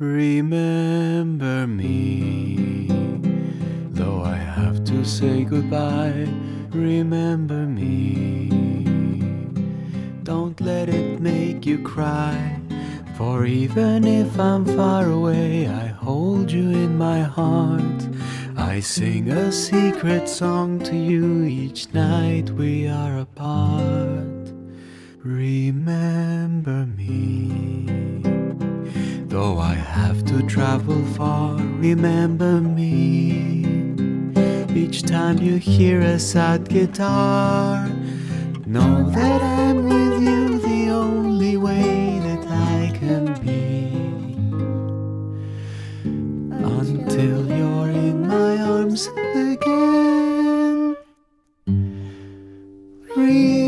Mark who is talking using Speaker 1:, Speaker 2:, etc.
Speaker 1: Remember me, though I have to say goodbye. Remember me, don't let it make you cry. For even if I'm far away, I hold you in my heart. I sing a secret song to you each night we are apart. Remember Though I have to travel far, remember me. Each time you hear a sad guitar, know that I'm with you the only way that I can be. Until you're in my arms again. Remember